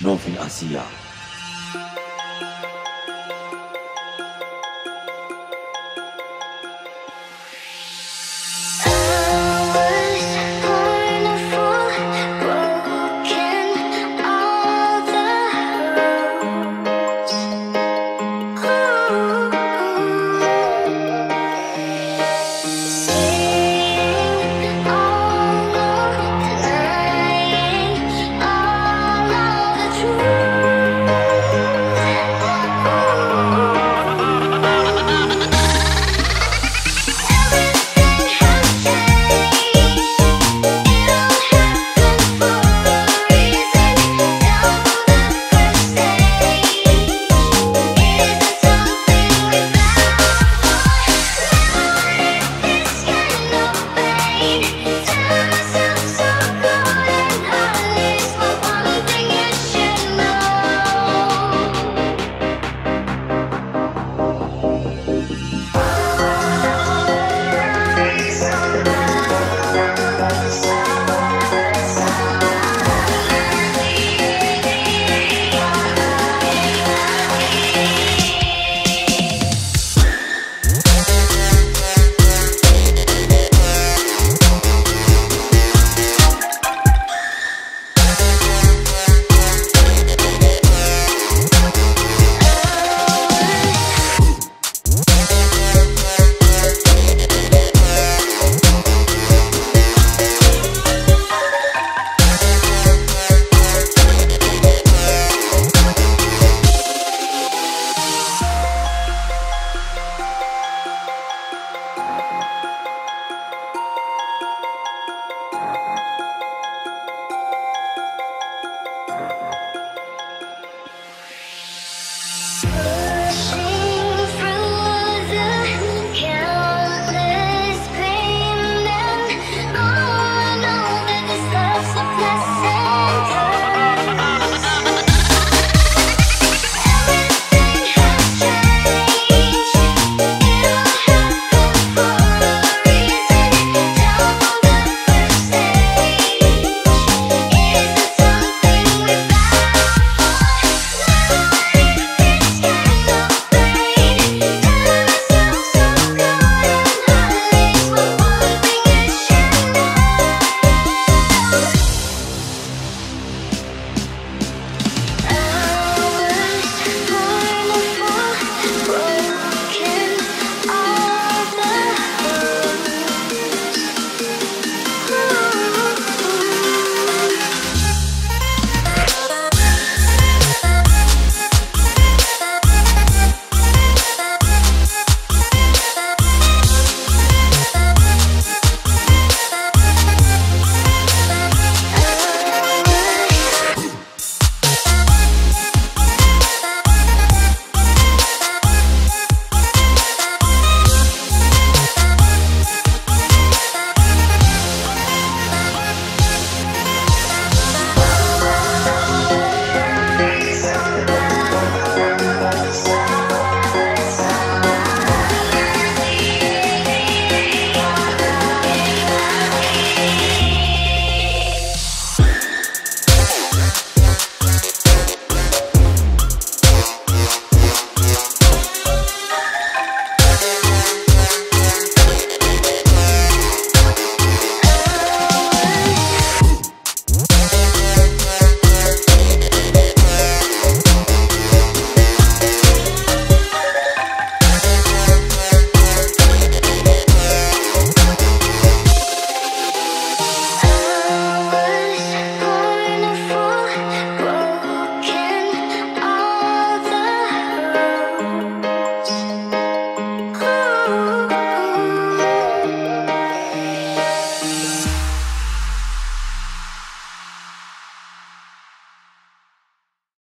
Novin Asia.